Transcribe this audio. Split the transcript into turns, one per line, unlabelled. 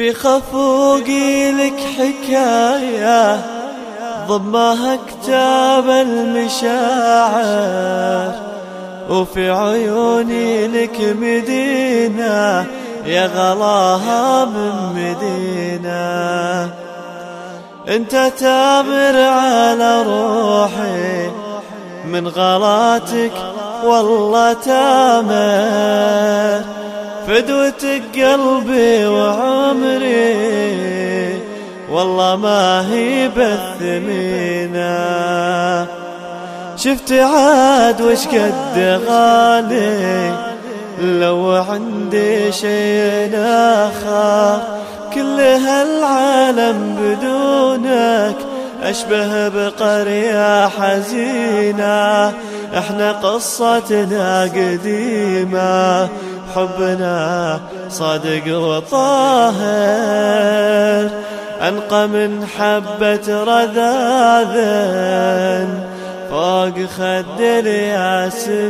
في خفوقي لك حكاية ضمها كتاب المشاعر. وفي عيوني لك مدينة يا غلاها من مدينة. انت تامر على روحي من غلاتك والله تامر. فدوتك قلبي وعمري والله ما هي بالثمينة. شفت عاد وش قد غالي لو عندي شيء آخر. كل هالعالم بدونك أشبه بقرية حزينة. إحنا قصتنا قديمة حبنا صادق وطاهر. أنقى من حبة رذاذ فوق خد الياسمينه